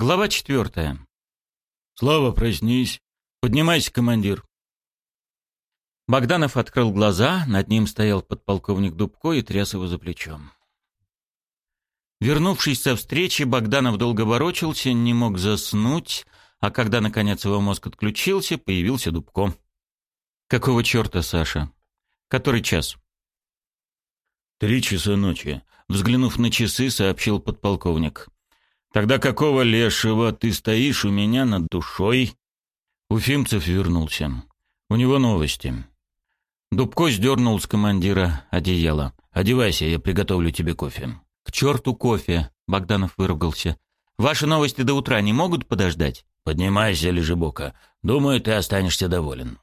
Глава четвертая. «Слава, проснись. Поднимайся, командир». Богданов открыл глаза, над ним стоял подполковник Дубко и тряс его за плечом. Вернувшись со встречи, Богданов долго ворочался, не мог заснуть, а когда, наконец, его мозг отключился, появился Дубко. «Какого черта, Саша? Который час?» «Три часа ночи», — взглянув на часы, сообщил подполковник. «Тогда какого лешего ты стоишь у меня над душой?» Уфимцев вернулся. У него новости. Дубко сдернул с командира одеяло. «Одевайся, я приготовлю тебе кофе». «К черту кофе!» — Богданов выругался. «Ваши новости до утра не могут подождать?» «Поднимайся, Лежебока. Думаю, ты останешься доволен».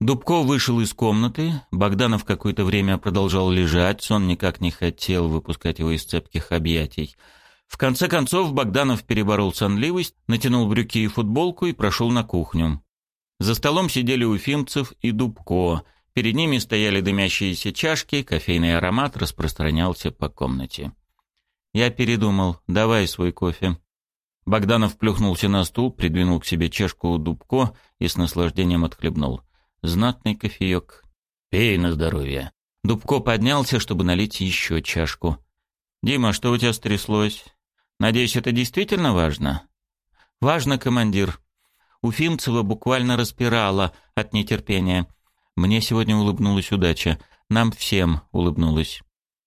Дубко вышел из комнаты. Богданов какое-то время продолжал лежать. Сон никак не хотел выпускать его из цепких объятий. В конце концов Богданов переборол сонливость, натянул брюки и футболку и прошел на кухню. За столом сидели Уфимцев и Дубко. Перед ними стояли дымящиеся чашки, кофейный аромат распространялся по комнате. Я передумал. Давай свой кофе. Богданов плюхнулся на стул, придвинул к себе чашку у Дубко и с наслаждением отхлебнул. Знатный кофеек. Пей на здоровье. Дубко поднялся, чтобы налить еще чашку. «Дима, что у тебя стряслось? Надеюсь, это действительно важно?» «Важно, командир». Уфимцева буквально распирала от нетерпения. Мне сегодня улыбнулась удача. Нам всем улыбнулась.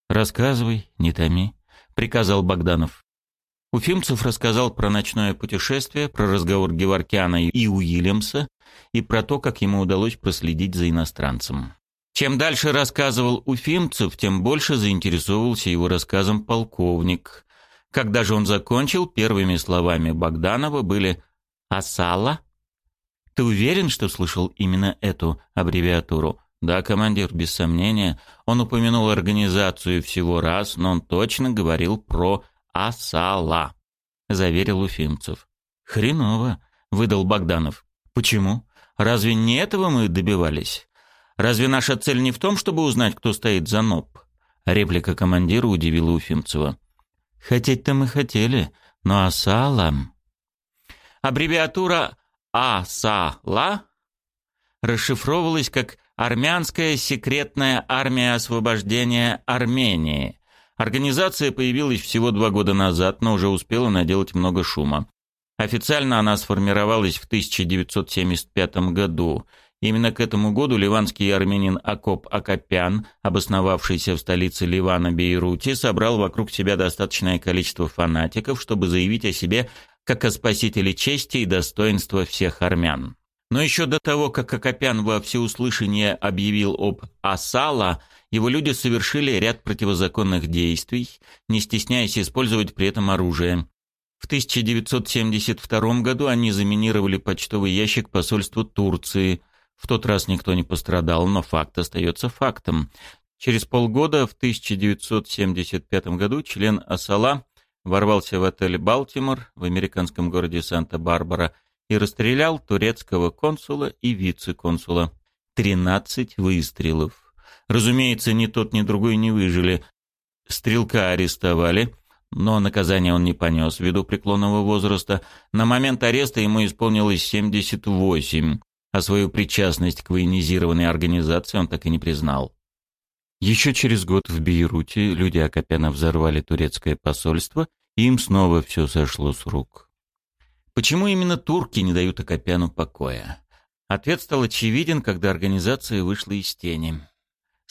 «Рассказывай, не томи», — приказал Богданов. Уфимцев рассказал про ночное путешествие, про разговор Геворкяна и Уильямса и про то, как ему удалось проследить за иностранцем. Чем дальше рассказывал Уфимцев, тем больше заинтересовался его рассказом полковник. Когда же он закончил, первыми словами Богданова были «Асала?» «Ты уверен, что слышал именно эту аббревиатуру?» «Да, командир, без сомнения. Он упомянул организацию всего раз, но он точно говорил про «Асала», — заверил Уфимцев. «Хреново», — выдал Богданов. «Почему? Разве не этого мы добивались? Разве наша цель не в том, чтобы узнать, кто стоит за НОП?» Реплика командира удивила Уфимцева. «Хотеть-то мы хотели, но Асала...» Аббревиатура «Асала» расшифровывалась как «Армянская секретная армия освобождения Армении», Организация появилась всего два года назад, но уже успела наделать много шума. Официально она сформировалась в 1975 году. Именно к этому году ливанский армянин Акоп Акопян, обосновавшийся в столице Ливана Бейруте, собрал вокруг себя достаточное количество фанатиков, чтобы заявить о себе как о спасителе чести и достоинства всех армян. Но еще до того, как Акопян во всеуслышание объявил об Асала – его люди совершили ряд противозаконных действий, не стесняясь использовать при этом оружие. В 1972 году они заминировали почтовый ящик посольства Турции. В тот раз никто не пострадал, но факт остается фактом. Через полгода, в 1975 году, член Асала ворвался в отель «Балтимор» в американском городе Санта-Барбара и расстрелял турецкого консула и вице-консула. 13 выстрелов. Разумеется, ни тот, ни другой не выжили. Стрелка арестовали, но наказание он не понес ввиду преклонного возраста. На момент ареста ему исполнилось 78, а свою причастность к военизированной организации он так и не признал. Еще через год в Бейруте люди Акопяна взорвали турецкое посольство, и им снова все сошло с рук. Почему именно турки не дают Акопяну покоя? Ответ стал очевиден, когда организация вышла из тени.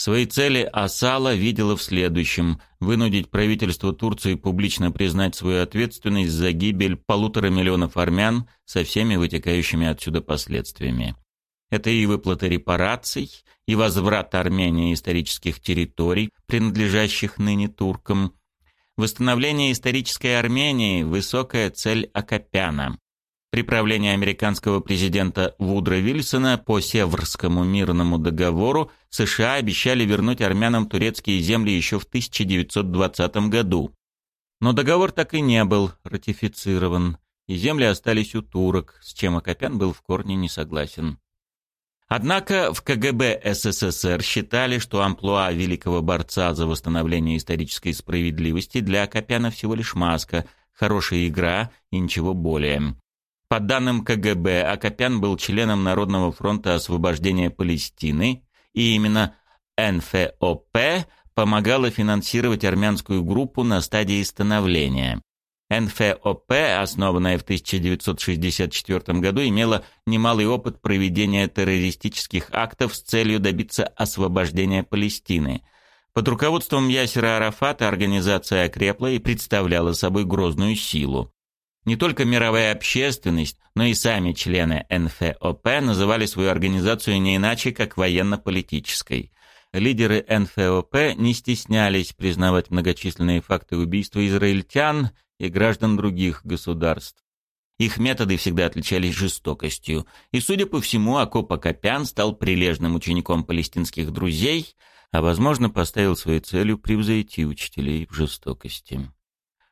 Свои цели Асала видела в следующем – вынудить правительство Турции публично признать свою ответственность за гибель полутора миллионов армян со всеми вытекающими отсюда последствиями. Это и выплата репараций, и возврат Армении исторических территорий, принадлежащих ныне туркам. Восстановление исторической Армении – высокая цель Акопяна. При правлении американского президента Вудро Вильсона по Севрскому мирному договору США обещали вернуть армянам турецкие земли еще в 1920 году. Но договор так и не был ратифицирован, и земли остались у турок, с чем Акопян был в корне не согласен. Однако в КГБ СССР считали, что амплуа великого борца за восстановление исторической справедливости для Акопяна всего лишь маска – Хорошая игра и ничего более. По данным КГБ, Акопян был членом Народного фронта освобождения Палестины, и именно НФОП помогала финансировать армянскую группу на стадии становления. НФОП, основанная в 1964 году, имела немалый опыт проведения террористических актов с целью добиться освобождения Палестины. Под руководством Ясера Арафата организация окрепла и представляла собой грозную силу. Не только мировая общественность, но и сами члены НФОП называли свою организацию не иначе, как военно-политической. Лидеры НФОП не стеснялись признавать многочисленные факты убийства израильтян и граждан других государств. Их методы всегда отличались жестокостью, и, судя по всему, Акоп Акопян стал прилежным учеником палестинских друзей, а, возможно, поставил своей целью превзойти учителей в жестокости.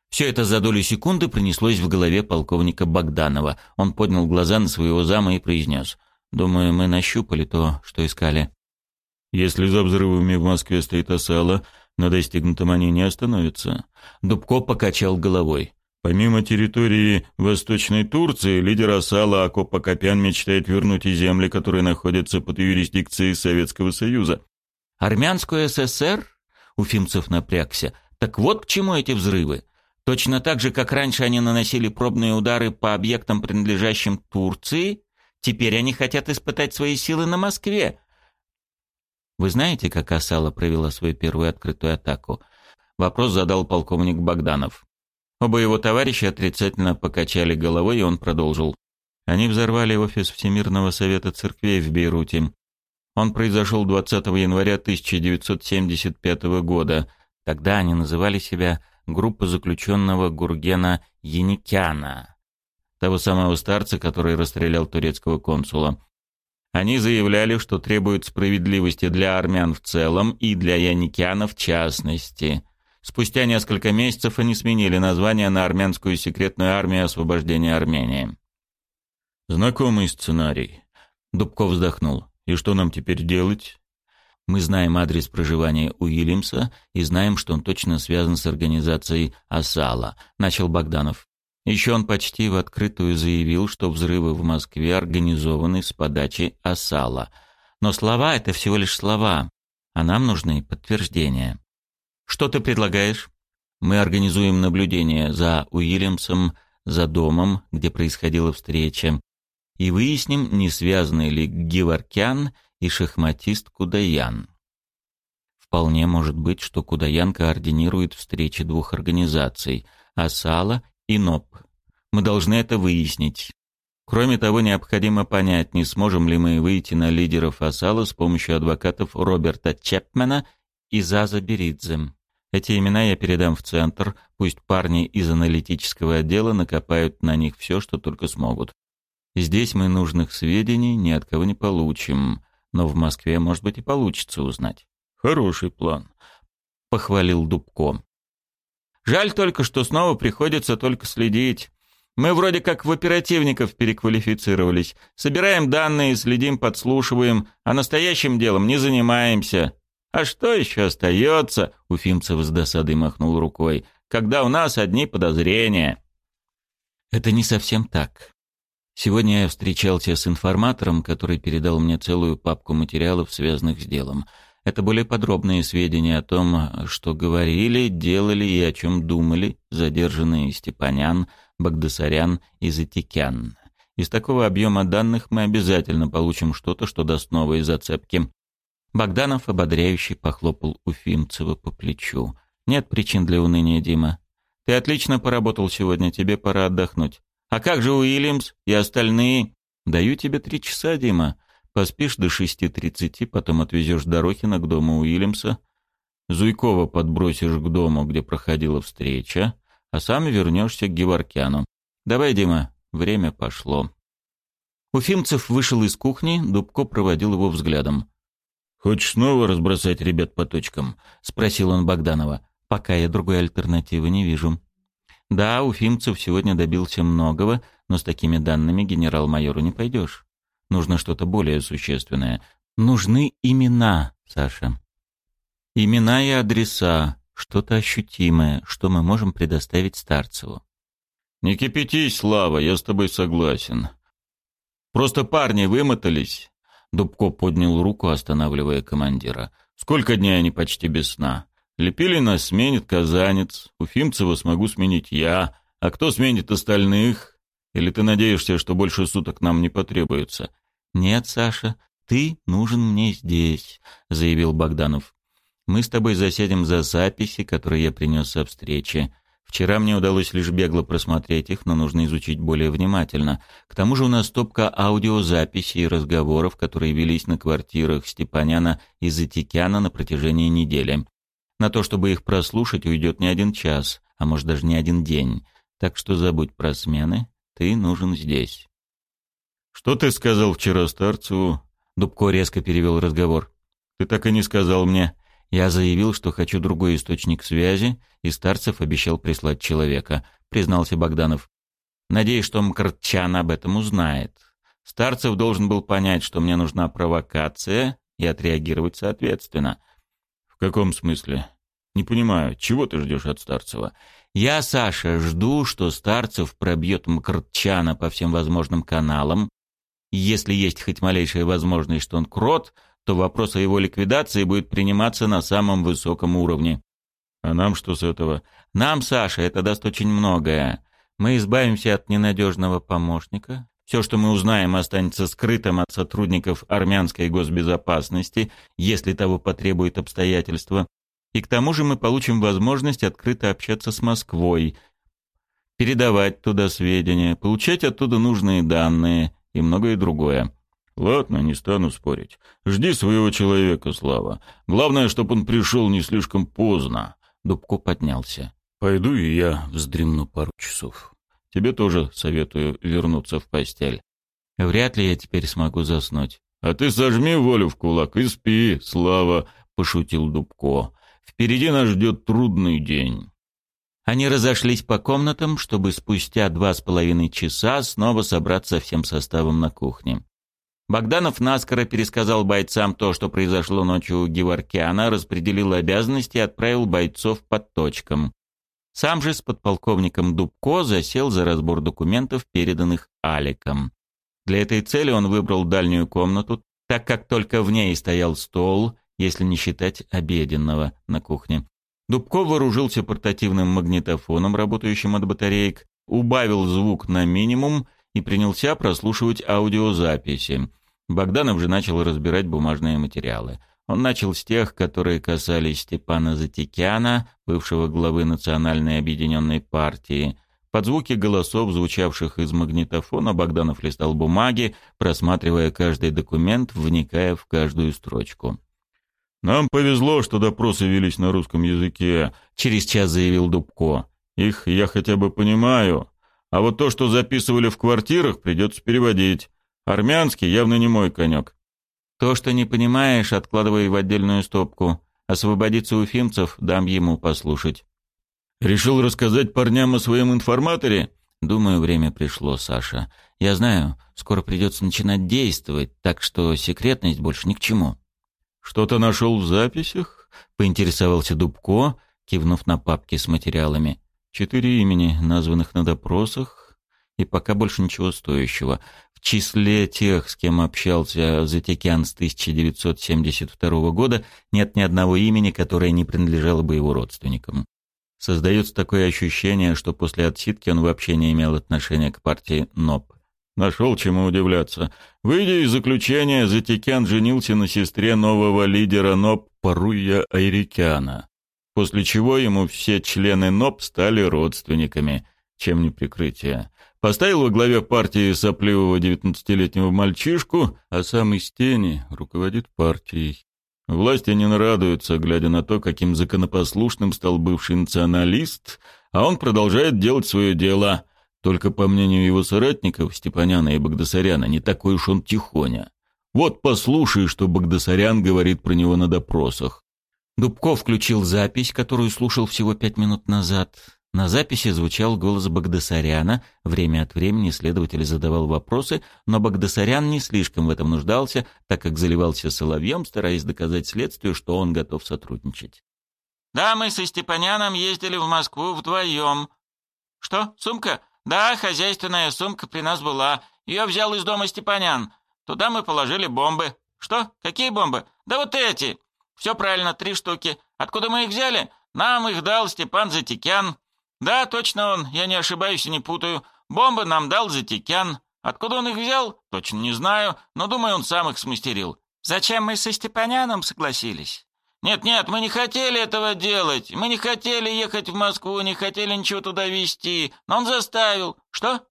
Все это за долю секунды принеслось в голове полковника Богданова. Он поднял глаза на своего зама и произнес. «Думаю, мы нащупали то, что искали». «Если за взрывами в Москве стоит осала, на достигнутом они не остановятся». Дубко покачал головой. Помимо территории Восточной Турции, лидер Асала Акоп Акопян мечтает вернуть и земли, которые находятся под юрисдикцией Советского Союза. «Армянскую ССР?» Уфимцев напрягся. «Так вот к чему эти взрывы. Точно так же, как раньше они наносили пробные удары по объектам, принадлежащим Турции, теперь они хотят испытать свои силы на Москве. Вы знаете, как Асала провела свою первую открытую атаку? Вопрос задал полковник Богданов. Оба его товарища отрицательно покачали головой, и он продолжил. Они взорвали офис Всемирного совета церквей в Бейруте. Он произошел 20 января 1975 года. Тогда они называли себя группа заключенного Гургена Яникяна, того самого старца, который расстрелял турецкого консула. Они заявляли, что требуют справедливости для армян в целом и для Яникяна в частности. Спустя несколько месяцев они сменили название на армянскую секретную армию освобождения Армении. «Знакомый сценарий». Дубков вздохнул. «И что нам теперь делать?» Мы знаем адрес проживания Уильямса и знаем, что он точно связан с организацией «Асала», — начал Богданов. Еще он почти в открытую заявил, что взрывы в Москве организованы с подачи «Асала». Но слова — это всего лишь слова, а нам нужны подтверждения. Что ты предлагаешь? Мы организуем наблюдение за Уильямсом, за домом, где происходила встреча, и выясним, не связаны ли Геворкян и шахматист Кудаян. Вполне может быть, что Кудаян координирует встречи двух организаций – Асала и НОП. Мы должны это выяснить. Кроме того, необходимо понять, не сможем ли мы выйти на лидеров Асала с помощью адвокатов Роберта Чепмена и Заза Беридзе. Эти имена я передам в центр, пусть парни из аналитического отдела накопают на них все, что только смогут. Здесь мы нужных сведений ни от кого не получим но в Москве, может быть, и получится узнать. Хороший план, похвалил Дубко. Жаль только, что снова приходится только следить. Мы вроде как в оперативников переквалифицировались. Собираем данные, следим, подслушиваем, а настоящим делом не занимаемся. А что еще остается? Уфимцев с досадой махнул рукой. Когда у нас одни подозрения. Это не совсем так. Сегодня я встречался с информатором, который передал мне целую папку материалов, связанных с делом. Это более подробные сведения о том, что говорили, делали и о чем думали задержанные Степанян, Багдасарян и Затикян. Из такого объема данных мы обязательно получим что-то, что даст новые зацепки. Богданов ободряюще похлопал Уфимцева по плечу. «Нет причин для уныния, Дима. Ты отлично поработал сегодня, тебе пора отдохнуть. А как же Уильямс и остальные? Даю тебе три часа, Дима. Поспишь до шести тридцати, потом отвезешь Дорохина к дому Уильямса. Зуйкова подбросишь к дому, где проходила встреча, а сам вернешься к Геворкяну. Давай, Дима, время пошло. Уфимцев вышел из кухни, Дубко проводил его взглядом. «Хочешь снова разбросать ребят по точкам?» — спросил он Богданова. «Пока я другой альтернативы не вижу». Да, Уфимцев сегодня добился многого, но с такими данными генерал-майору не пойдешь. Нужно что-то более существенное. Нужны имена, Саша. Имена и адреса, что-то ощутимое, что мы можем предоставить Старцеву. Не кипятись, Слава, я с тобой согласен. Просто парни вымотались. Дубко поднял руку, останавливая командира. Сколько дней они почти без сна? Лепилина сменит казанец, Уфимцева смогу сменить я, а кто сменит остальных? Или ты надеешься, что больше суток нам не потребуется? Нет, Саша, ты нужен мне здесь, заявил Богданов. Мы с тобой засядем за записи, которые я принес со встречи. Вчера мне удалось лишь бегло просмотреть их, но нужно изучить более внимательно. К тому же у нас топка аудиозаписей и разговоров, которые велись на квартирах Степаняна и Затикяна на протяжении недели. На то, чтобы их прослушать, уйдет не один час, а может даже не один день. Так что забудь про смены, ты нужен здесь. «Что ты сказал вчера Старцеву?» Дубко резко перевел разговор. «Ты так и не сказал мне». Я заявил, что хочу другой источник связи, и Старцев обещал прислать человека, признался Богданов. Надеюсь, что Мкртчан об этом узнает. Старцев должен был понять, что мне нужна провокация, и отреагировать соответственно. В каком смысле? Не понимаю, чего ты ждешь от Старцева? Я, Саша, жду, что Старцев пробьет Мкртчана по всем возможным каналам. Если есть хоть малейшая возможность, что он крот, то вопрос о его ликвидации будет приниматься на самом высоком уровне. А нам что с этого? Нам, Саша, это даст очень многое. Мы избавимся от ненадежного помощника. Все, что мы узнаем, останется скрытым от сотрудников армянской госбезопасности, если того потребует обстоятельства. И к тому же мы получим возможность открыто общаться с Москвой, передавать туда сведения, получать оттуда нужные данные и многое другое. Ладно, не стану спорить. Жди своего человека, Слава. Главное, чтобы он пришел не слишком поздно. Дубко поднялся. Пойду и я вздремну пару часов. Тебе тоже советую вернуться в постель. Вряд ли я теперь смогу заснуть. А ты сожми волю в кулак и спи, Слава, пошутил Дубко. Впереди нас ждет трудный день. Они разошлись по комнатам, чтобы спустя два с половиной часа снова собраться всем составом на кухне. Богданов наскоро пересказал бойцам то, что произошло ночью у Геворкиана, распределил обязанности и отправил бойцов под точкам. Сам же с подполковником Дубко засел за разбор документов, переданных Аликом. Для этой цели он выбрал дальнюю комнату, так как только в ней стоял стол, если не считать обеденного на кухне. Дубко вооружился портативным магнитофоном, работающим от батареек, убавил звук на минимум и принялся прослушивать аудиозаписи. Богданов же начал разбирать бумажные материалы. Он начал с тех, которые касались Степана Затикяна, бывшего главы Национальной объединенной партии. Под звуки голосов, звучавших из магнитофона, Богданов листал бумаги, просматривая каждый документ, вникая в каждую строчку. «Нам повезло, что допросы велись на русском языке», — через час заявил Дубко. «Их я хотя бы понимаю, а вот то, что записывали в квартирах, придется переводить. Армянский явно не мой конек. То, что не понимаешь, откладывай в отдельную стопку. Освободиться уфимцев дам ему послушать. Решил рассказать парням о своем информаторе? Думаю, время пришло, Саша. Я знаю, скоро придется начинать действовать, так что секретность больше ни к чему. Что-то нашел в записях? Поинтересовался Дубко, кивнув на папки с материалами. Четыре имени, названных на допросах, и пока больше ничего стоящего. Числе тех, с кем общался Затекян с 1972 года, нет ни одного имени, которое не принадлежало бы его родственникам. Создается такое ощущение, что после отсидки он вообще не имел отношения к партии НОП. Нашел чему удивляться. Выйдя из заключения, Затекян женился на сестре нового лидера НОП Паруя Айрикяна, после чего ему все члены НОП стали родственниками, чем не прикрытие. Поставил во главе партии сопливого девятнадцатилетнего мальчишку, а сам из тени руководит партией. Власти не нарадуются, глядя на то, каким законопослушным стал бывший националист, а он продолжает делать свое дело. Только по мнению его соратников, Степаняна и Багдасаряна, не такой уж он тихоня. Вот послушай, что Багдасарян говорит про него на допросах. Дубков включил запись, которую слушал всего пять минут назад. На записи звучал голос Багдасаряна. Время от времени следователь задавал вопросы, но Багдасарян не слишком в этом нуждался, так как заливался соловьем, стараясь доказать следствию, что он готов сотрудничать. «Да, мы со Степаняном ездили в Москву вдвоем». «Что, сумка? Да, хозяйственная сумка при нас была. Ее взял из дома Степанян. Туда мы положили бомбы. Что? Какие бомбы? Да вот эти. Все правильно, три штуки. Откуда мы их взяли? Нам их дал Степан Затикян. Да, точно он, я не ошибаюсь и не путаю. Бомбы нам дал Затикян. Откуда он их взял? Точно не знаю, но думаю, он сам их смастерил. Зачем мы со Степаняном согласились? Нет-нет, мы не хотели этого делать. Мы не хотели ехать в Москву, не хотели ничего туда везти. Но он заставил. Что?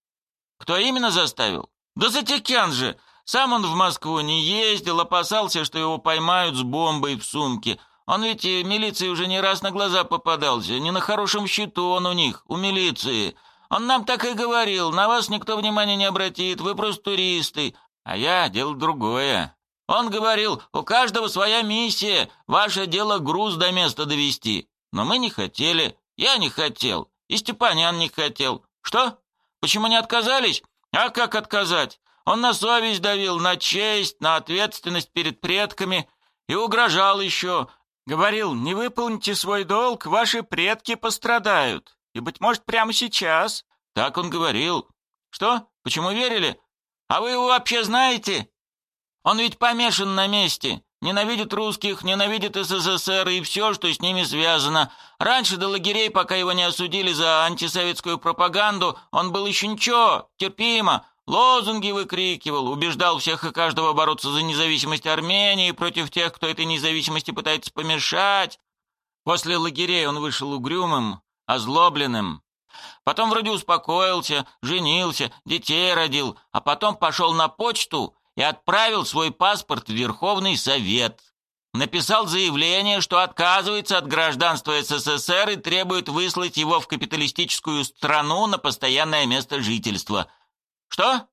Кто именно заставил? Да Затикян же. Сам он в Москву не ездил, опасался, что его поймают с бомбой в сумке. Он ведь милиции уже не раз на глаза попадался. Не на хорошем счету он у них, у милиции. Он нам так и говорил, на вас никто внимания не обратит, вы просто туристы. А я делал другое. Он говорил, у каждого своя миссия, ваше дело груз до места довести. Но мы не хотели, я не хотел, и Степанян не хотел. Что? Почему не отказались? А как отказать? Он на совесть давил, на честь, на ответственность перед предками и угрожал еще. Говорил, не выполните свой долг, ваши предки пострадают. И, быть может, прямо сейчас. Так он говорил. Что? Почему верили? А вы его вообще знаете? Он ведь помешан на месте. Ненавидит русских, ненавидит СССР и все, что с ними связано. Раньше до лагерей, пока его не осудили за антисоветскую пропаганду, он был еще ничего, терпимо. Лозунги выкрикивал, убеждал всех и каждого бороться за независимость Армении против тех, кто этой независимости пытается помешать. После лагерей он вышел угрюмым, озлобленным. Потом вроде успокоился, женился, детей родил, а потом пошел на почту и отправил свой паспорт в Верховный Совет. Написал заявление, что отказывается от гражданства СССР и требует выслать его в капиталистическую страну на постоянное место жительства – что?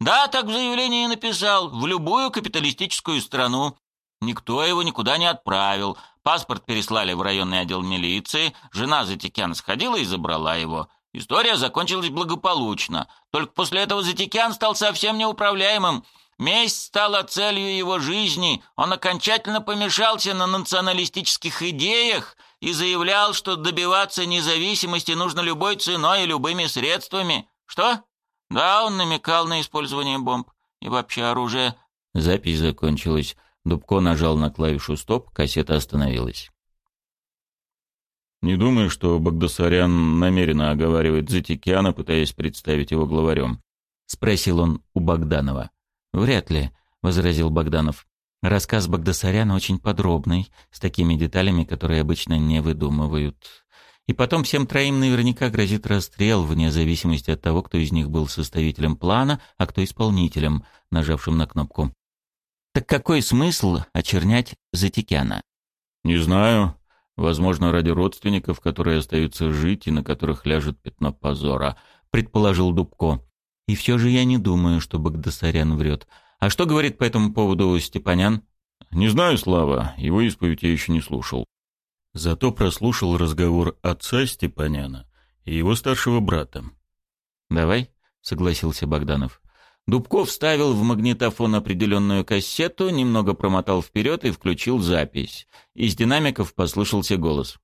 Да, так в заявлении написал. В любую капиталистическую страну. Никто его никуда не отправил. Паспорт переслали в районный отдел милиции. Жена Затикян сходила и забрала его. История закончилась благополучно. Только после этого Затикян стал совсем неуправляемым. Месть стала целью его жизни. Он окончательно помешался на националистических идеях и заявлял, что добиваться независимости нужно любой ценой и любыми средствами. Что? Да, он намекал на использование бомб и вообще оружия. Запись закончилась. Дубко нажал на клавишу «Стоп», кассета остановилась. «Не думаю, что Багдасарян намеренно оговаривает Затикяна, пытаясь представить его главарем?» — спросил он у Богданова. «Вряд ли», — возразил Богданов. «Рассказ Багдасаряна очень подробный, с такими деталями, которые обычно не выдумывают. И потом всем троим наверняка грозит расстрел, вне зависимости от того, кто из них был составителем плана, а кто исполнителем, нажавшим на кнопку. Так какой смысл очернять Затикяна? Не знаю. Возможно, ради родственников, которые остаются жить и на которых ляжет пятно позора, предположил Дубко. И все же я не думаю, что Багдасарян врет. А что говорит по этому поводу Степанян? Не знаю, Слава, его исповедь я еще не слушал. Зато прослушал разговор отца Степаняна и его старшего брата. «Давай», — согласился Богданов. Дубков вставил в магнитофон определенную кассету, немного промотал вперед и включил запись. Из динамиков послышался голос.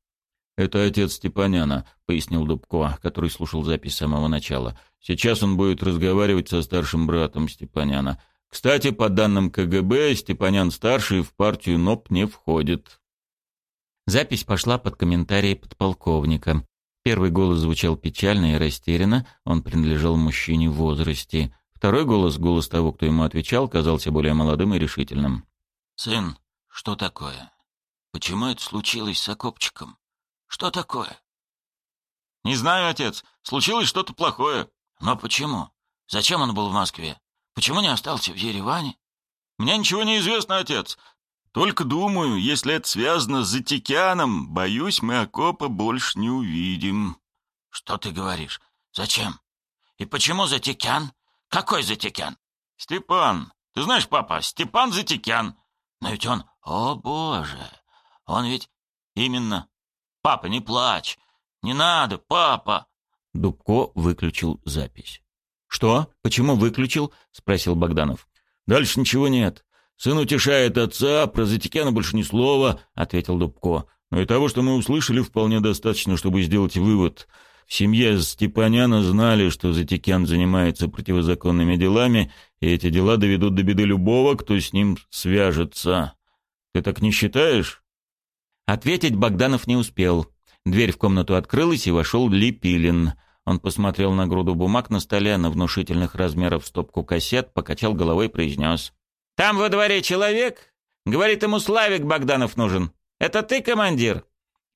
«Это отец Степаняна», — пояснил Дубко, который слушал запись с самого начала. «Сейчас он будет разговаривать со старшим братом Степаняна. Кстати, по данным КГБ, Степанян-старший в партию НОП не входит». Запись пошла под комментарии подполковника. Первый голос звучал печально и растерянно, он принадлежал мужчине в возрасте. Второй голос, голос того, кто ему отвечал, казался более молодым и решительным. «Сын, что такое? Почему это случилось с окопчиком? Что такое?» «Не знаю, отец. Случилось что-то плохое». «Но почему? Зачем он был в Москве? Почему не остался в Ереване?» «Мне ничего не известно, отец. Только думаю, если это связано с Затикяном, боюсь, мы окопа больше не увидим. Что ты говоришь? Зачем? И почему Затикян? Какой Затикян? Степан. Ты знаешь, папа, Степан Затикян. Но ведь он... О, боже! Он ведь... Именно... Папа, не плачь. Не надо, папа. Дубко выключил запись. «Что? Почему выключил?» — спросил Богданов. «Дальше ничего нет. «Сын утешает отца, про Затикяна больше ни слова», — ответил Дубко. «Но и того, что мы услышали, вполне достаточно, чтобы сделать вывод. В семье Степаняна знали, что Затикян занимается противозаконными делами, и эти дела доведут до беды любого, кто с ним свяжется. Ты так не считаешь?» Ответить Богданов не успел. Дверь в комнату открылась, и вошел Липилин. Он посмотрел на груду бумаг на столе, на внушительных размеров стопку кассет, покачал головой и произнес. «Там во дворе человек? Говорит, ему Славик Богданов нужен. Это ты, командир?»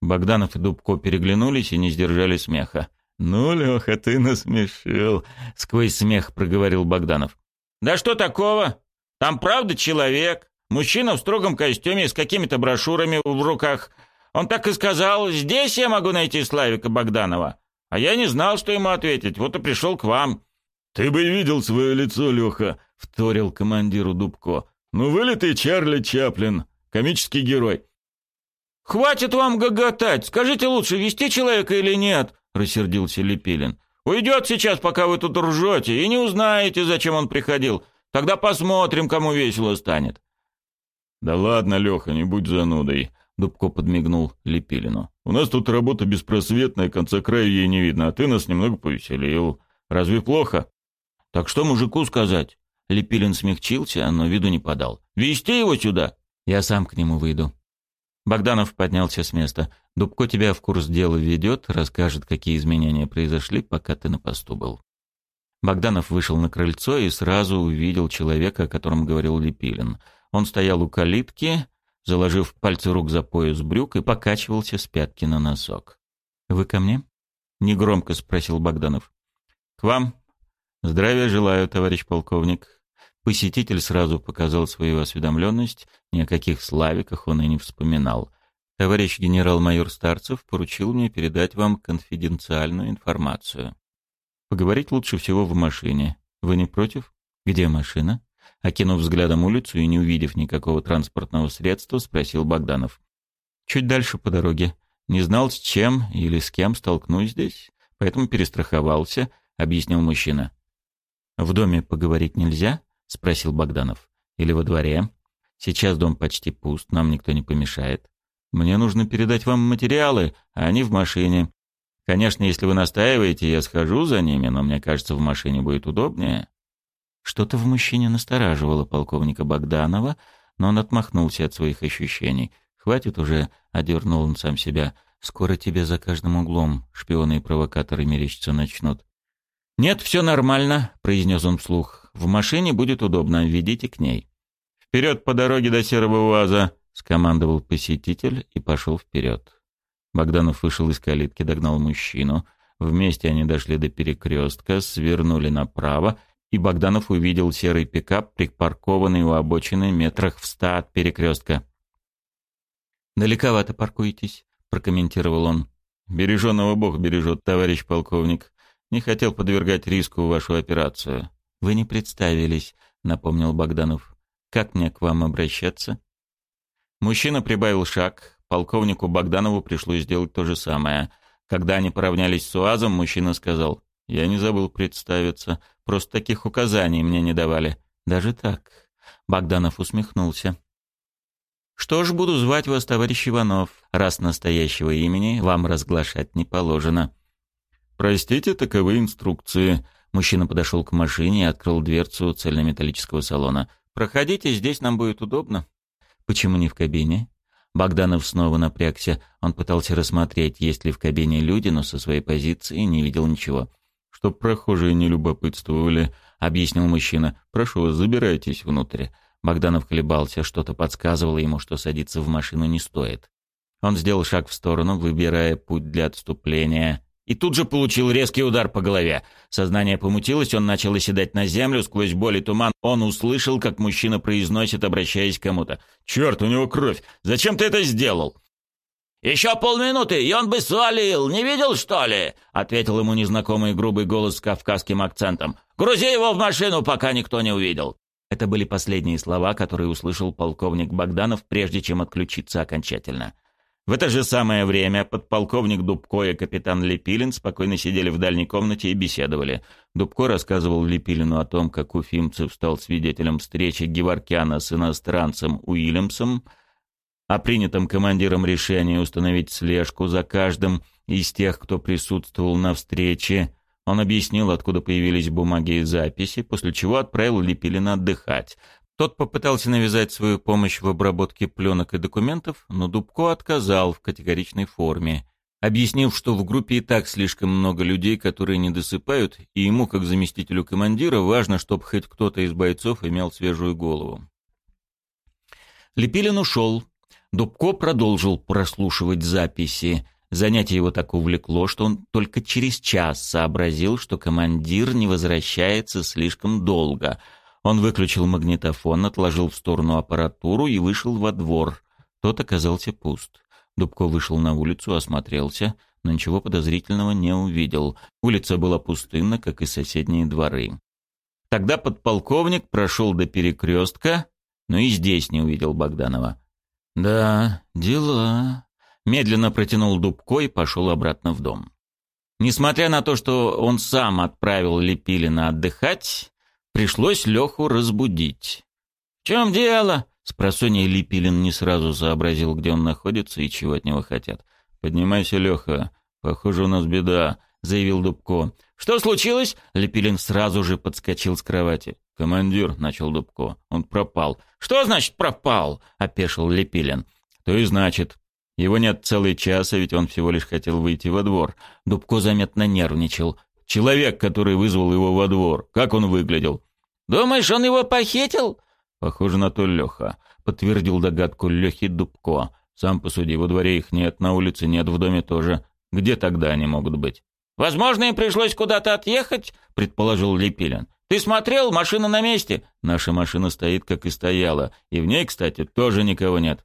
Богданов и Дубко переглянулись и не сдержали смеха. «Ну, Леха, ты насмешил», — сквозь смех проговорил Богданов. «Да что такого? Там правда человек. Мужчина в строгом костюме с какими-то брошюрами в руках. Он так и сказал, здесь я могу найти Славика Богданова. А я не знал, что ему ответить, вот и пришел к вам». «Ты бы видел свое лицо, Леха», — вторил командиру Дубко. «Ну, вылитый Чарли Чаплин, комический герой». «Хватит вам гоготать! Скажите лучше, вести человека или нет?» — рассердился Лепилин. «Уйдет сейчас, пока вы тут ржете, и не узнаете, зачем он приходил. Тогда посмотрим, кому весело станет». «Да ладно, Леха, не будь занудой», — Дубко подмигнул Лепилину. «У нас тут работа беспросветная, конца края ей не видно, а ты нас немного повеселил. Разве плохо?» «Так что мужику сказать?» Лепилин смягчился, но виду не подал. «Вести его сюда!» «Я сам к нему выйду». Богданов поднялся с места. «Дубко тебя в курс дела ведет, расскажет, какие изменения произошли, пока ты на посту был». Богданов вышел на крыльцо и сразу увидел человека, о котором говорил Лепилин. Он стоял у калитки, заложив пальцы рук за пояс брюк и покачивался с пятки на носок. «Вы ко мне?» — негромко спросил Богданов. «К вам. Здравия желаю, товарищ полковник». Посетитель сразу показал свою осведомленность, ни о каких славиках он и не вспоминал. «Товарищ генерал-майор Старцев поручил мне передать вам конфиденциальную информацию. Поговорить лучше всего в машине. Вы не против? Где машина?» Окинув взглядом улицу и не увидев никакого транспортного средства, спросил Богданов. «Чуть дальше по дороге. Не знал, с чем или с кем столкнусь здесь, поэтому перестраховался», — объяснил мужчина. «В доме поговорить нельзя?» — спросил Богданов. «Или во дворе? Сейчас дом почти пуст, нам никто не помешает. Мне нужно передать вам материалы, а они в машине. Конечно, если вы настаиваете, я схожу за ними, но мне кажется, в машине будет удобнее». Что-то в мужчине настораживало полковника Богданова, но он отмахнулся от своих ощущений. «Хватит уже», — одернул он сам себя. «Скоро тебе за каждым углом шпионы и провокаторы мерещиться начнут». «Нет, все нормально», — произнес он вслух. «В машине будет удобно, ведите к ней». «Вперед по дороге до Серого УАЗа», — скомандовал посетитель и пошел вперед. Богданов вышел из калитки, догнал мужчину. Вместе они дошли до перекрестка, свернули направо и Богданов увидел серый пикап, припаркованный у обочины метрах в ста от перекрестка. «Далековато паркуетесь», — прокомментировал он. «Береженного Бог бережет, товарищ полковник. Не хотел подвергать риску вашу операцию». «Вы не представились», — напомнил Богданов. «Как мне к вам обращаться?» Мужчина прибавил шаг. Полковнику Богданову пришлось сделать то же самое. Когда они поравнялись с УАЗом, мужчина сказал, «Я не забыл представиться. Просто таких указаний мне не давали. Даже так. Богданов усмехнулся. Что ж, буду звать вас, товарищ Иванов, раз настоящего имени вам разглашать не положено. Простите, таковы инструкции. Мужчина подошел к машине и открыл дверцу цельнометаллического салона. Проходите, здесь нам будет удобно. Почему не в кабине? Богданов снова напрягся. Он пытался рассмотреть, есть ли в кабине люди, но со своей позиции не видел ничего чтоб прохожие не любопытствовали», — объяснил мужчина. «Прошу вас, забирайтесь внутрь». Богданов колебался, что-то подсказывало ему, что садиться в машину не стоит. Он сделал шаг в сторону, выбирая путь для отступления, и тут же получил резкий удар по голове. Сознание помутилось, он начал оседать на землю, сквозь боль и туман. Он услышал, как мужчина произносит, обращаясь к кому-то. «Черт, у него кровь! Зачем ты это сделал?» «Еще полминуты, и он бы свалил, не видел, что ли?» — ответил ему незнакомый грубый голос с кавказским акцентом. «Грузи его в машину, пока никто не увидел». Это были последние слова, которые услышал полковник Богданов, прежде чем отключиться окончательно. В это же самое время подполковник Дубко и капитан Лепилин спокойно сидели в дальней комнате и беседовали. Дубко рассказывал Лепилину о том, как Уфимцев стал свидетелем встречи Геворкяна с иностранцем Уильямсом, о принятом командиром решении установить слежку за каждым, из тех, кто присутствовал на встрече. Он объяснил, откуда появились бумаги и записи, после чего отправил Лепилина отдыхать. Тот попытался навязать свою помощь в обработке пленок и документов, но Дубко отказал в категоричной форме, объяснив, что в группе и так слишком много людей, которые не досыпают, и ему, как заместителю командира, важно, чтобы хоть кто-то из бойцов имел свежую голову. Лепилин ушел. Дубко продолжил прослушивать записи. Занятие его так увлекло, что он только через час сообразил, что командир не возвращается слишком долго — он выключил магнитофон, отложил в сторону аппаратуру и вышел во двор. Тот оказался пуст. Дубко вышел на улицу, осмотрелся, но ничего подозрительного не увидел. Улица была пустынна, как и соседние дворы. Тогда подполковник прошел до перекрестка, но и здесь не увидел Богданова. «Да, дела», — медленно протянул Дубко и пошел обратно в дом. Несмотря на то, что он сам отправил Лепилина отдыхать, Пришлось Леху разбудить. «В чем дело?» Спросонья Липилин не сразу сообразил, где он находится и чего от него хотят. «Поднимайся, Леха. Похоже, у нас беда», — заявил Дубко. «Что случилось?» Липилин сразу же подскочил с кровати. «Командир», — начал Дубко. «Он пропал». «Что значит пропал?» — опешил Липилин. «То и значит. Его нет целый час, а ведь он всего лишь хотел выйти во двор». Дубко заметно нервничал. Человек, который вызвал его во двор. Как он выглядел? Думаешь, он его похитил? Похоже на то Леха. Подтвердил догадку Лехи Дубко. Сам посуди, во дворе их нет, на улице нет, в доме тоже. Где тогда они могут быть? Возможно, им пришлось куда-то отъехать, предположил Лепилин. Ты смотрел, машина на месте. Наша машина стоит, как и стояла. И в ней, кстати, тоже никого нет.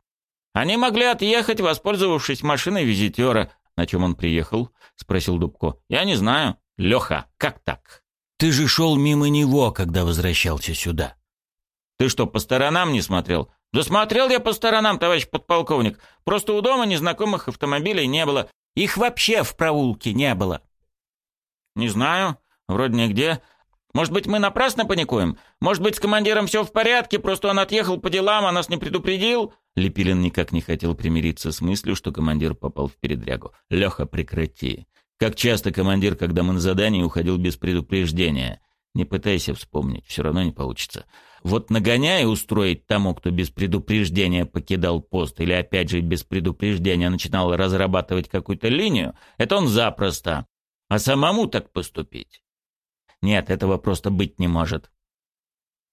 Они могли отъехать, воспользовавшись машиной визитера. На чем он приехал? Спросил Дубко. Я не знаю. Леха, как так? Ты же шел мимо него, когда возвращался сюда. Ты что, по сторонам не смотрел? Да смотрел я по сторонам, товарищ подполковник. Просто у дома незнакомых автомобилей не было. Их вообще в проулке не было. Не знаю. Вроде нигде. Может быть, мы напрасно паникуем? Может быть, с командиром все в порядке, просто он отъехал по делам, а нас не предупредил?» Лепилин никак не хотел примириться с мыслью, что командир попал в передрягу. «Леха, прекрати. Как часто командир, когда мы на задании, уходил без предупреждения. Не пытайся вспомнить, все равно не получится. Вот нагоняя устроить тому, кто без предупреждения покидал пост, или опять же без предупреждения начинал разрабатывать какую-то линию, это он запросто. А самому так поступить? Нет, этого просто быть не может.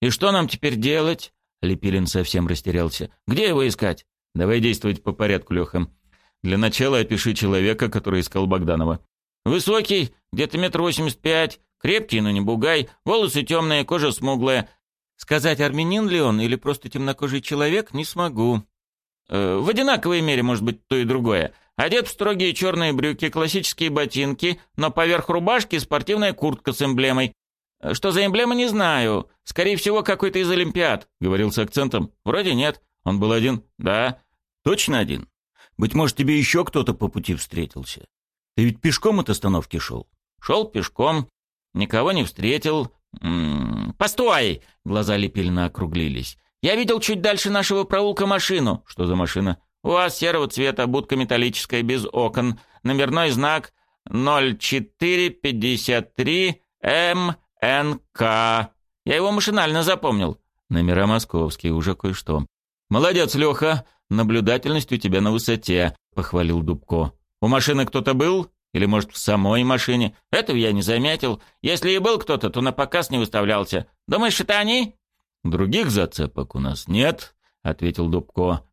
«И что нам теперь делать?» Лепилин совсем растерялся. «Где его искать?» «Давай действовать по порядку, Леха. Для начала опиши человека, который искал Богданова. Высокий, где-то метр восемьдесят пять, крепкий, но не бугай, волосы темные, кожа смуглая. Сказать, армянин ли он или просто темнокожий человек, не смогу. Э, в одинаковой мере может быть то и другое. Одет в строгие черные брюки, классические ботинки, но поверх рубашки спортивная куртка с эмблемой. Э, что за эмблема, не знаю. Скорее всего, какой-то из Олимпиад. Говорил с акцентом. Вроде нет. Он был один? Да. Точно один? Быть может, тебе еще кто-то по пути встретился? Ты ведь пешком от остановки шел? Шел пешком, никого не встретил. М -м, постой! Глаза Лепельна округлились. Я видел чуть дальше нашего проулка машину. Что за машина? У вас серого цвета, будка металлическая, без окон. Номерной знак 0453 МНК. Я его машинально запомнил. Номера московские, уже кое-что. Молодец, Леха. Наблюдательность у тебя на высоте, похвалил Дубко. У машины кто-то был? Или, может, в самой машине? Этого я не заметил. Если и был кто-то, то на показ не выставлялся. Думаешь, это они?» «Других зацепок у нас нет», — ответил Дубко.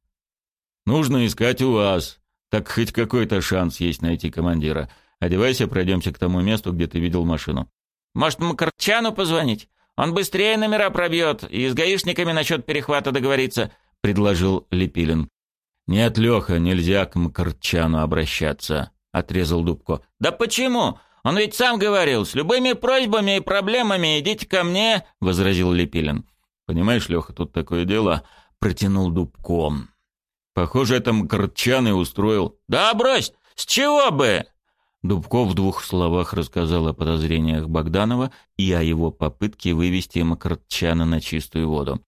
«Нужно искать у вас. Так хоть какой-то шанс есть найти командира. Одевайся, пройдемся к тому месту, где ты видел машину». «Может, Макарчану позвонить? Он быстрее номера пробьет и с гаишниками насчет перехвата договорится», — предложил Лепилин. «Нет, Леха, нельзя к Мкрчану обращаться», — отрезал Дубко. «Да почему? Он ведь сам говорил, с любыми просьбами и проблемами идите ко мне», — возразил Лепилин. «Понимаешь, Леха, тут такое дело», — протянул Дубко. «Похоже, это Мкрчан и устроил». «Да брось! С чего бы?» Дубков в двух словах рассказал о подозрениях Богданова и о его попытке вывести Макарчана на чистую воду.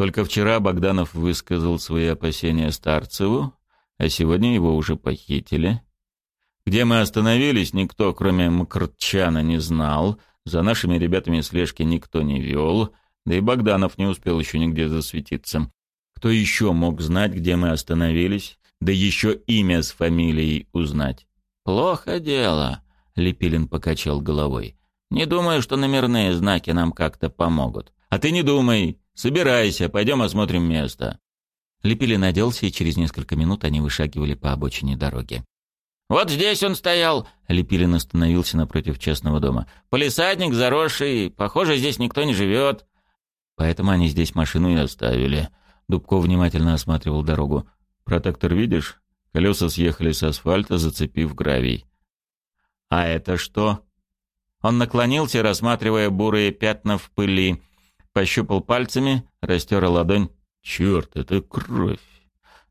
Только вчера Богданов высказал свои опасения Старцеву, а сегодня его уже похитили. Где мы остановились, никто, кроме Мкртчана, не знал. За нашими ребятами слежки никто не вел. Да и Богданов не успел еще нигде засветиться. Кто еще мог знать, где мы остановились? Да еще имя с фамилией узнать. «Плохо дело», — Лепилин покачал головой. «Не думаю, что номерные знаки нам как-то помогут». «А ты не думай. Собирайся, пойдем осмотрим место». Лепилин оделся, и через несколько минут они вышагивали по обочине дороги. «Вот здесь он стоял!» Лепилин остановился напротив частного дома. «Полисадник заросший. Похоже, здесь никто не живет». Поэтому они здесь машину и оставили. Дубко внимательно осматривал дорогу. «Протектор видишь? Колеса съехали с асфальта, зацепив гравий». «А это что?» Он наклонился, рассматривая бурые пятна в пыли. Пощупал пальцами, растер ладонь. «Черт, это кровь!»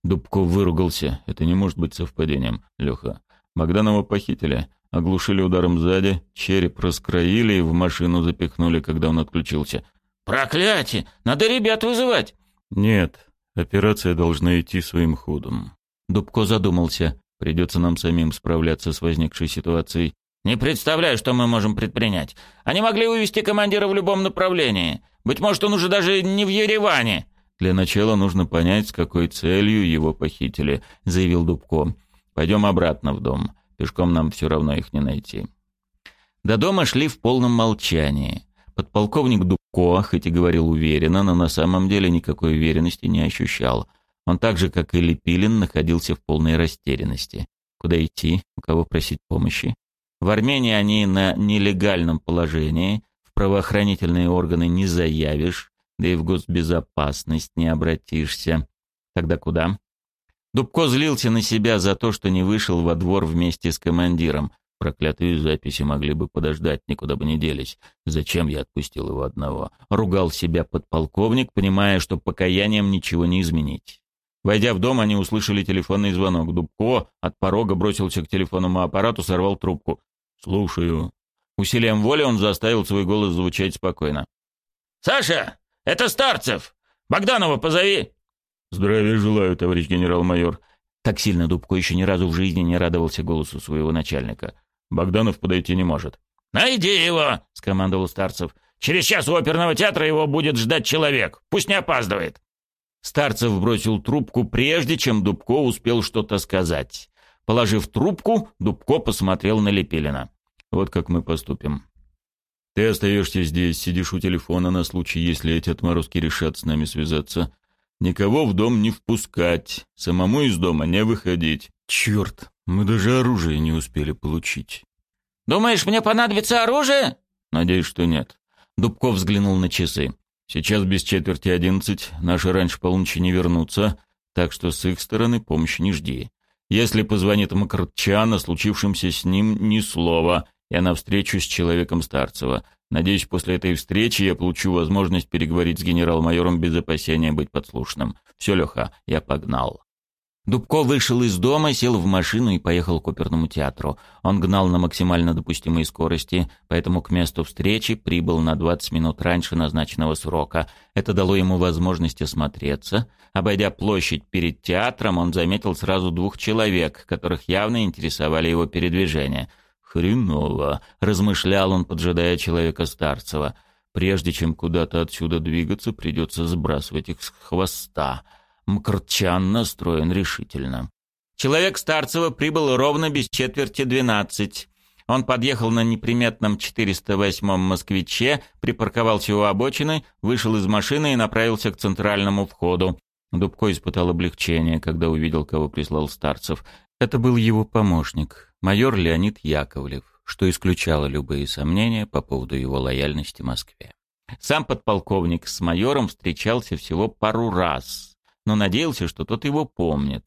Дубков выругался. «Это не может быть совпадением, Леха. Богданова похитили, оглушили ударом сзади, череп раскроили и в машину запихнули, когда он отключился». «Проклятие! Надо ребят вызывать!» «Нет, операция должна идти своим ходом». Дубко задумался. «Придется нам самим справляться с возникшей ситуацией». «Не представляю, что мы можем предпринять. Они могли увести командира в любом направлении. Быть может, он уже даже не в Ереване». «Для начала нужно понять, с какой целью его похитили», — заявил Дубко. «Пойдем обратно в дом. Пешком нам все равно их не найти». До дома шли в полном молчании. Подполковник Дубко, хоть и говорил уверенно, но на самом деле никакой уверенности не ощущал. Он так же, как и Лепилин, находился в полной растерянности. Куда идти? У кого просить помощи? В Армении они на нелегальном положении, правоохранительные органы не заявишь, да и в госбезопасность не обратишься. Тогда куда? Дубко злился на себя за то, что не вышел во двор вместе с командиром. Проклятые записи могли бы подождать, никуда бы не делись. Зачем я отпустил его одного? Ругал себя подполковник, понимая, что покаянием ничего не изменить. Войдя в дом, они услышали телефонный звонок. Дубко от порога бросился к телефонному аппарату, сорвал трубку. «Слушаю». Усилием воли он заставил свой голос звучать спокойно. «Саша, это Старцев! Богданова позови!» «Здравия желаю, товарищ генерал-майор». Так сильно Дубко еще ни разу в жизни не радовался голосу своего начальника. «Богданов подойти не может». «Найди его!» — скомандовал Старцев. «Через час у оперного театра его будет ждать человек. Пусть не опаздывает». Старцев бросил трубку, прежде чем Дубко успел что-то сказать. Положив трубку, Дубко посмотрел на Лепелина. «Вот как мы поступим. Ты остаешься здесь, сидишь у телефона на случай, если эти отморозки решат с нами связаться. Никого в дом не впускать, самому из дома не выходить. Черт, мы даже оружие не успели получить. Думаешь, мне понадобится оружие? Надеюсь, что нет. Дубков взглянул на часы. Сейчас без четверти одиннадцать, наши раньше полуночи не вернутся, так что с их стороны помощи не жди. Если позвонит Макарчан о случившемся с ним ни слова, я на встречу с человеком Старцева. Надеюсь, после этой встречи я получу возможность переговорить с генерал-майором без опасения быть подслушанным. Все, Леха, я погнал. Дубко вышел из дома, сел в машину и поехал к оперному театру. Он гнал на максимально допустимой скорости, поэтому к месту встречи прибыл на 20 минут раньше назначенного срока. Это дало ему возможность осмотреться. Обойдя площадь перед театром, он заметил сразу двух человек, которых явно интересовали его передвижения. «Хреново», — размышлял он, поджидая человека Старцева. «Прежде чем куда-то отсюда двигаться, придется сбрасывать их с хвоста». Мкрчан настроен решительно. Человек Старцева прибыл ровно без четверти двенадцать. Он подъехал на неприметном 408-м «Москвиче», припарковался у обочины, вышел из машины и направился к центральному входу. Дубко испытал облегчение, когда увидел, кого прислал Старцев. Это был его помощник, майор Леонид Яковлев, что исключало любые сомнения по поводу его лояльности Москве. Сам подполковник с майором встречался всего пару раз, но надеялся, что тот его помнит.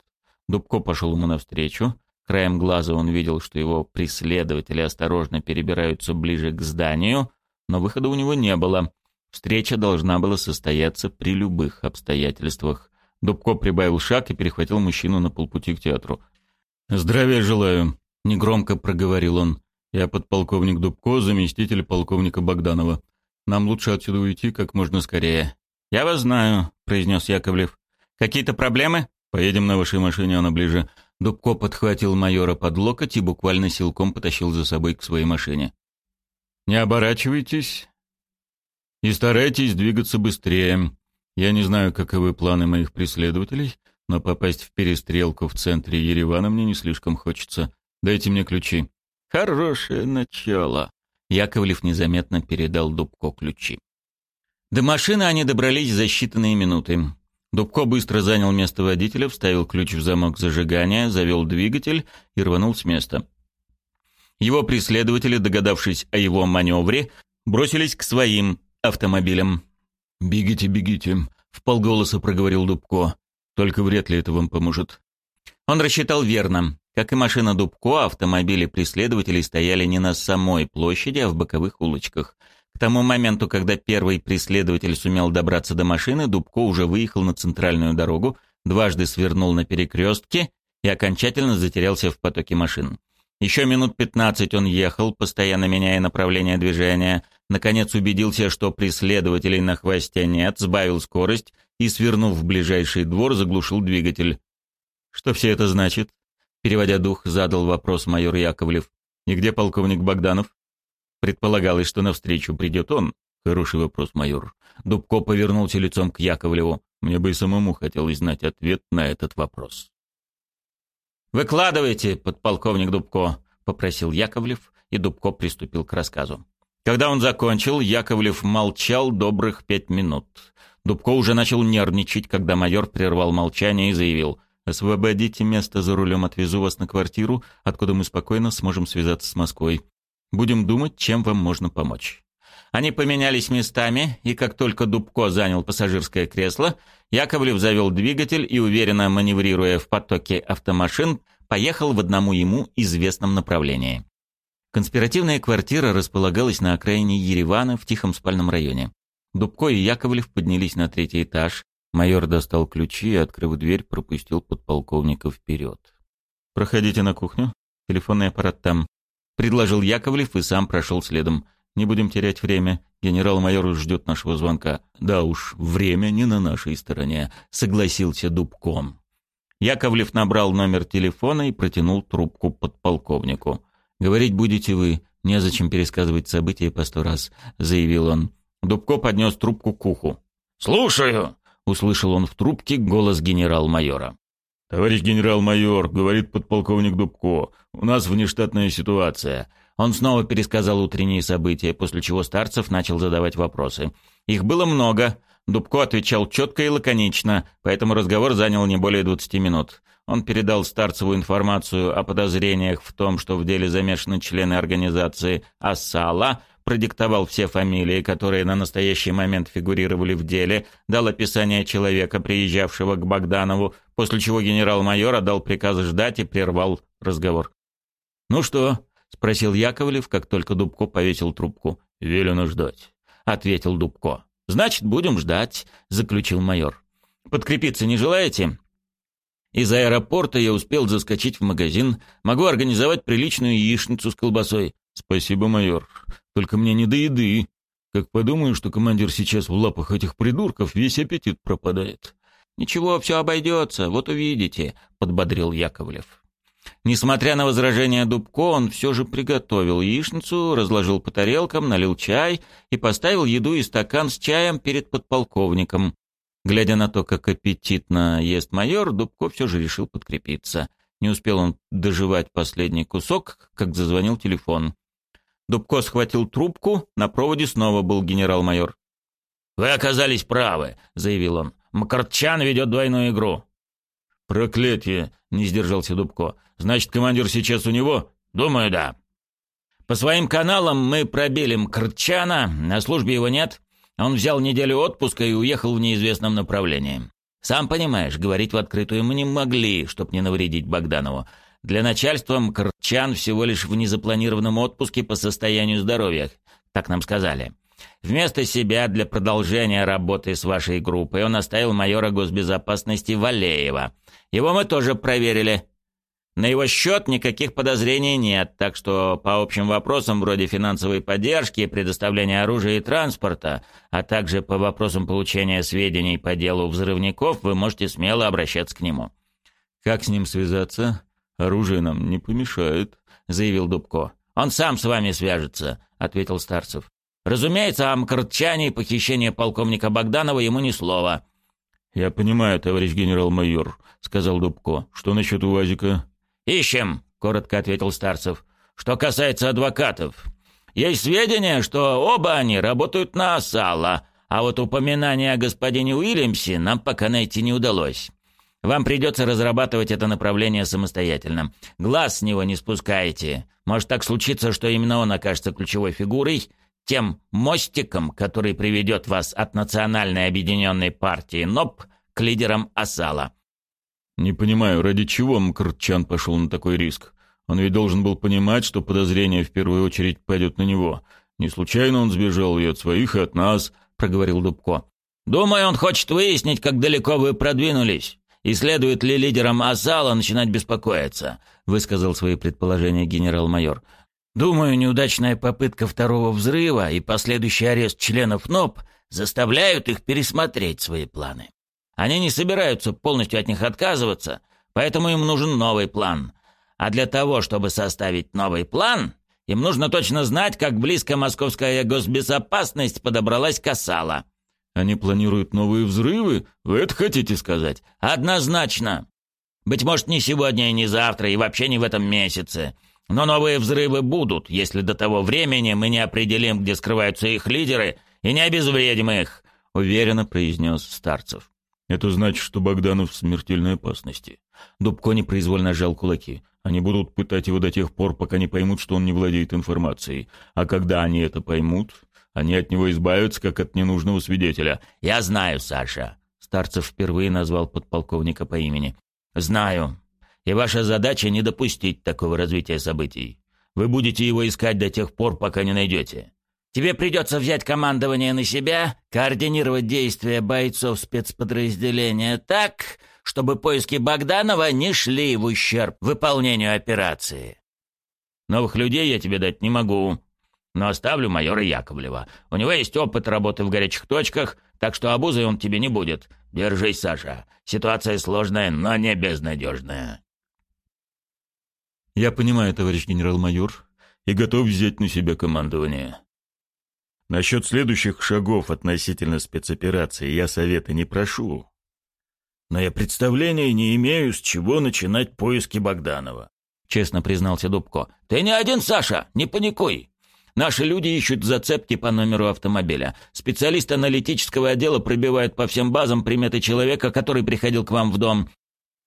Дубко пошел ему навстречу. Краем глаза он видел, что его преследователи осторожно перебираются ближе к зданию, но выхода у него не было. Встреча должна была состояться при любых обстоятельствах. Дубко прибавил шаг и перехватил мужчину на полпути к театру. «Здравия желаю», — негромко проговорил он. «Я подполковник Дубко, заместитель полковника Богданова. Нам лучше отсюда уйти как можно скорее». «Я вас знаю», — произнес Яковлев. Какие-то проблемы? Поедем на вашей машине, она ближе. Дубко подхватил майора под локоть и буквально силком потащил за собой к своей машине. «Не оборачивайтесь и старайтесь двигаться быстрее. Я не знаю, каковы планы моих преследователей, но попасть в перестрелку в центре Еревана мне не слишком хочется. Дайте мне ключи». «Хорошее начало», — Яковлев незаметно передал Дубко ключи. До машины они добрались за считанные минуты. Дубко быстро занял место водителя, вставил ключ в замок зажигания, завел двигатель и рванул с места. Его преследователи, догадавшись о его маневре, бросились к своим автомобилям. «Бегите, бегите», — в полголоса проговорил Дубко. «Только вряд ли это вам поможет». Он рассчитал верно. Как и машина Дубко, автомобили преследователей стояли не на самой площади, а в боковых улочках — к тому моменту, когда первый преследователь сумел добраться до машины, Дубко уже выехал на центральную дорогу, дважды свернул на перекрестке и окончательно затерялся в потоке машин. Еще минут пятнадцать он ехал, постоянно меняя направление движения, наконец убедился, что преследователей на хвосте нет, сбавил скорость и, свернув в ближайший двор, заглушил двигатель. «Что все это значит?» Переводя дух, задал вопрос майор Яковлев. «И где полковник Богданов?» Предполагалось, что навстречу придет он. Хороший вопрос, майор. Дубко повернулся лицом к Яковлеву. Мне бы и самому хотелось знать ответ на этот вопрос. «Выкладывайте, подполковник Дубко», — попросил Яковлев, и Дубко приступил к рассказу. Когда он закончил, Яковлев молчал добрых пять минут. Дубко уже начал нервничать, когда майор прервал молчание и заявил «Освободите место за рулем, отвезу вас на квартиру, откуда мы спокойно сможем связаться с Москвой. Будем думать, чем вам можно помочь». Они поменялись местами, и как только Дубко занял пассажирское кресло, Яковлев завел двигатель и, уверенно маневрируя в потоке автомашин, поехал в одному ему известном направлении. Конспиративная квартира располагалась на окраине Еревана в тихом спальном районе. Дубко и Яковлев поднялись на третий этаж. Майор достал ключи и, открыв дверь, пропустил подполковника вперед. «Проходите на кухню. Телефонный аппарат там. — предложил Яковлев и сам прошел следом. «Не будем терять время. Генерал-майор ждет нашего звонка». «Да уж, время не на нашей стороне», — согласился Дубком. Яковлев набрал номер телефона и протянул трубку подполковнику. «Говорить будете вы, незачем пересказывать события по сто раз», — заявил он. Дубко поднес трубку к уху. «Слушаю!» — услышал он в трубке голос генерал-майора. «Товарищ генерал-майор», — говорит подполковник Дубко, — «у нас внештатная ситуация». Он снова пересказал утренние события, после чего Старцев начал задавать вопросы. Их было много. Дубко отвечал четко и лаконично, поэтому разговор занял не более 20 минут. Он передал Старцеву информацию о подозрениях в том, что в деле замешаны члены организации «Асала», продиктовал все фамилии, которые на настоящий момент фигурировали в деле, дал описание человека, приезжавшего к Богданову, после чего генерал-майор отдал приказ ждать и прервал разговор. «Ну что?» — спросил Яковлев, как только Дубко повесил трубку. «Велено ждать», — ответил Дубко. «Значит, будем ждать», — заключил майор. «Подкрепиться не желаете?» Из аэропорта я успел заскочить в магазин. Могу организовать приличную яичницу с колбасой. Спасибо, майор. Только мне не до еды. Как подумаю, что командир сейчас в лапах этих придурков, весь аппетит пропадает. Ничего, все обойдется, вот увидите, подбодрил Яковлев. Несмотря на возражения Дубко, он все же приготовил яичницу, разложил по тарелкам, налил чай и поставил еду и стакан с чаем перед подполковником. Глядя на то, как аппетитно ест майор, Дубко все же решил подкрепиться. Не успел он доживать последний кусок, как зазвонил телефон. Дубко схватил трубку, на проводе снова был генерал-майор. «Вы оказались правы», — заявил он. «Макарчан ведет двойную игру». «Проклятие!» — не сдержался Дубко. «Значит, командир сейчас у него?» «Думаю, да». «По своим каналам мы пробили Мкрчана, на службе его нет. Он взял неделю отпуска и уехал в неизвестном направлении. Сам понимаешь, говорить в открытую мы не могли, чтоб не навредить Богданову. Для начальства Мкрчан всего лишь в незапланированном отпуске по состоянию здоровья, так нам сказали. Вместо себя для продолжения работы с вашей группой он оставил майора госбезопасности Валеева. Его мы тоже проверили. На его счет никаких подозрений нет, так что по общим вопросам вроде финансовой поддержки, предоставления оружия и транспорта, а также по вопросам получения сведений по делу взрывников, вы можете смело обращаться к нему. Как с ним связаться? Оружие нам не помешает», — заявил Дубко. «Он сам с вами свяжется», — ответил Старцев. «Разумеется, о мкртчане и похищении полковника Богданова ему ни слова». «Я понимаю, товарищ генерал-майор», — сказал Дубко. «Что насчет УАЗика?» «Ищем», — коротко ответил Старцев. «Что касается адвокатов, есть сведения, что оба они работают на Асала, а вот упоминание о господине Уильямсе нам пока найти не удалось. Вам придется разрабатывать это направление самостоятельно. Глаз с него не спускайте. Может так случиться, что именно он окажется ключевой фигурой, тем мостиком, который приведет вас от Национальной Объединенной Партии НОП к лидерам Асала. «Не понимаю, ради чего Мкртчан пошел на такой риск? Он ведь должен был понимать, что подозрение в первую очередь пойдет на него. Не случайно он сбежал и от своих, и от нас», — проговорил Дубко. «Думаю, он хочет выяснить, как далеко вы продвинулись, и следует ли лидерам Асала начинать беспокоиться», — высказал свои предположения генерал-майор. «Думаю, неудачная попытка второго взрыва и последующий арест членов НОП заставляют их пересмотреть свои планы. Они не собираются полностью от них отказываться, поэтому им нужен новый план. А для того, чтобы составить новый план, им нужно точно знать, как близко московская госбезопасность подобралась к Асала. Они планируют новые взрывы? Вы это хотите сказать? Однозначно. Быть может, не сегодня и не завтра, и вообще не в этом месяце. Но новые взрывы будут, если до того времени мы не определим, где скрываются их лидеры, и не обезвредим их, уверенно произнес Старцев. Это значит, что Богданов в смертельной опасности. Дубко непроизвольно сжал кулаки. Они будут пытать его до тех пор, пока не поймут, что он не владеет информацией. А когда они это поймут, они от него избавятся, как от ненужного свидетеля. «Я знаю, Саша», — Старцев впервые назвал подполковника по имени. «Знаю. И ваша задача не допустить такого развития событий. Вы будете его искать до тех пор, пока не найдете. Тебе придется взять командование на себя, координировать действия бойцов спецподразделения так, чтобы поиски Богданова не шли в ущерб выполнению операции. Новых людей я тебе дать не могу, но оставлю майора Яковлева. У него есть опыт работы в горячих точках, так что обузой он тебе не будет. Держись, Саша. Ситуация сложная, но не безнадежная. Я понимаю, товарищ генерал-майор, и готов взять на себя командование. Насчет следующих шагов относительно спецоперации я совета не прошу. Но я представления не имею, с чего начинать поиски Богданова. Честно признался Дубко. Ты не один, Саша, не паникуй. Наши люди ищут зацепки по номеру автомобиля. Специалисты аналитического отдела пробивают по всем базам приметы человека, который приходил к вам в дом.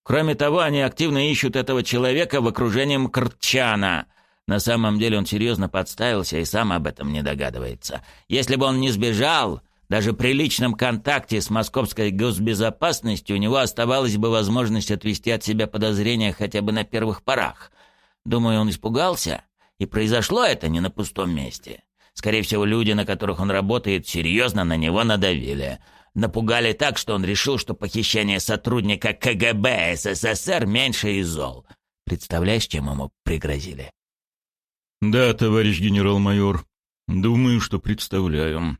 Кроме того, они активно ищут этого человека в окружении Мкртчана. На самом деле он серьезно подставился и сам об этом не догадывается. Если бы он не сбежал, даже при личном контакте с московской госбезопасностью у него оставалась бы возможность отвести от себя подозрения хотя бы на первых порах. Думаю, он испугался, и произошло это не на пустом месте. Скорее всего, люди, на которых он работает, серьезно на него надавили. Напугали так, что он решил, что похищение сотрудника КГБ СССР меньше из зол. Представляешь, чем ему пригрозили? «Да, товарищ генерал-майор, думаю, что представляю».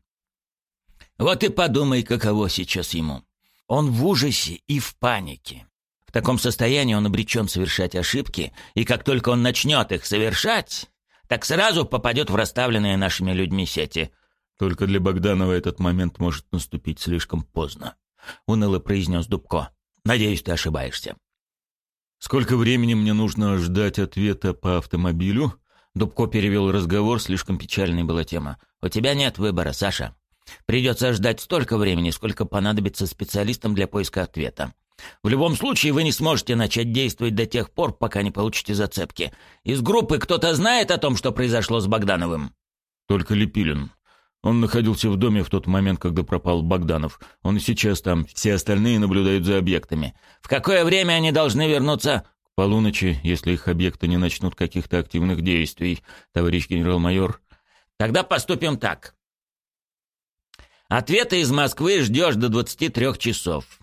«Вот и подумай, каково сейчас ему. Он в ужасе и в панике. В таком состоянии он обречен совершать ошибки, и как только он начнет их совершать, так сразу попадет в расставленные нашими людьми сети». «Только для Богданова этот момент может наступить слишком поздно», — уныло произнес Дубко. «Надеюсь, ты ошибаешься». «Сколько времени мне нужно ждать ответа по автомобилю?» Дубко перевел разговор, слишком печальной была тема. «У тебя нет выбора, Саша. Придется ждать столько времени, сколько понадобится специалистам для поиска ответа. В любом случае, вы не сможете начать действовать до тех пор, пока не получите зацепки. Из группы кто-то знает о том, что произошло с Богдановым?» «Только Лепилин. Он находился в доме в тот момент, когда пропал Богданов. Он и сейчас там. Все остальные наблюдают за объектами». «В какое время они должны вернуться?» Полуночи, если их объекты не начнут каких-то активных действий, товарищ генерал-майор. Тогда поступим так. Ответа из Москвы ждешь до 23 часов.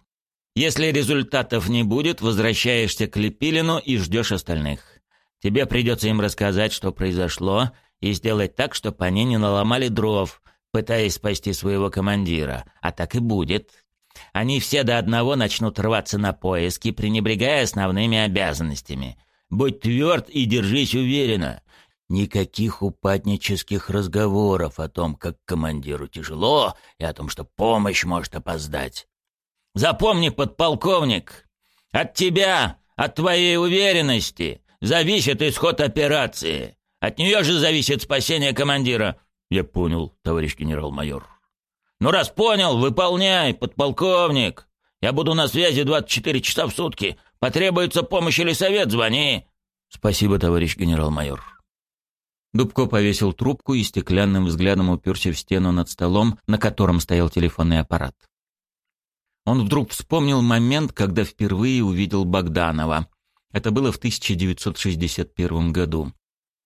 Если результатов не будет, возвращаешься к Лепилину и ждешь остальных. Тебе придется им рассказать, что произошло, и сделать так, чтобы они не наломали дров, пытаясь спасти своего командира. А так и будет. Они все до одного начнут рваться на поиски, пренебрегая основными обязанностями. Будь тверд и держись уверенно. Никаких упаднических разговоров о том, как командиру тяжело, и о том, что помощь может опоздать. Запомни, подполковник, от тебя, от твоей уверенности зависит исход операции. От нее же зависит спасение командира. Я понял, товарищ генерал-майор. Ну, раз понял, выполняй, подполковник. Я буду на связи 24 часа в сутки. Потребуется помощь или совет, звони. Спасибо, товарищ генерал-майор. Дубко повесил трубку и стеклянным взглядом уперся в стену над столом, на котором стоял телефонный аппарат. Он вдруг вспомнил момент, когда впервые увидел Богданова. Это было в 1961 году.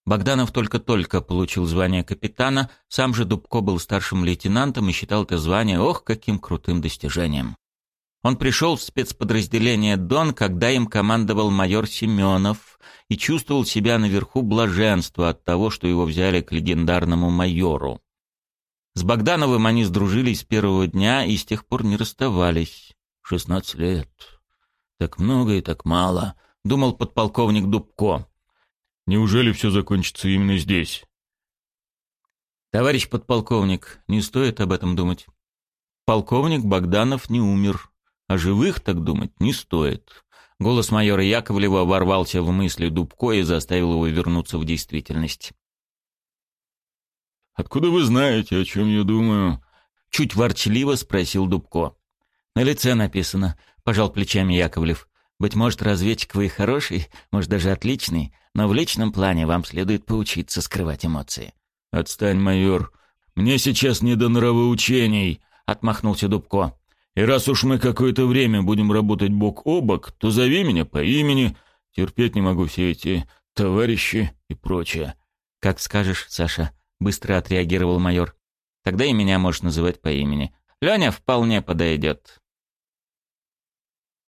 Богданов только-только получил звание капитана, сам же Дубко был старшим лейтенантом и считал это звание, ох, каким крутым достижением. Он пришел в спецподразделение «Дон», когда им командовал майор Семенов, и чувствовал себя наверху блаженства от того, что его взяли к легендарному майору. С Богдановым они сдружились с первого дня и с тех пор не расставались. «Шестнадцать лет. Так много и так мало», — думал подполковник Дубко. Неужели все закончится именно здесь? Товарищ подполковник, не стоит об этом думать. Полковник Богданов не умер, а живых так думать не стоит. Голос майора Яковлева ворвался в мысли Дубко и заставил его вернуться в действительность. «Откуда вы знаете, о чем я думаю?» Чуть ворчливо спросил Дубко. «На лице написано», — пожал плечами Яковлев. «Быть может, разведчик вы хороший, может, даже отличный, но в личном плане вам следует поучиться скрывать эмоции». «Отстань, майор. Мне сейчас не до нравоучений», — отмахнулся Дубко. «И раз уж мы какое-то время будем работать бок о бок, то зови меня по имени. Терпеть не могу все эти товарищи и прочее». «Как скажешь, Саша», — быстро отреагировал майор. «Тогда и меня можешь называть по имени. Леня вполне подойдет».